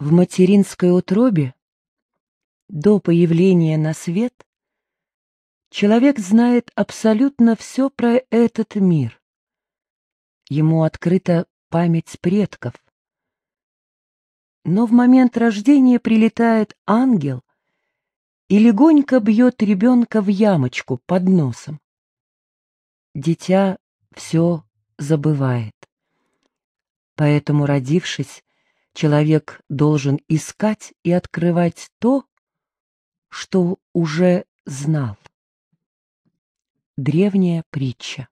В материнской утробе, до появления на свет, человек знает абсолютно все про этот мир. Ему открыта память предков. Но в момент рождения прилетает ангел и легонько бьет ребенка в ямочку под носом. Дитя все забывает. Поэтому, родившись, человек должен искать и открывать то, что уже знал. Древняя притча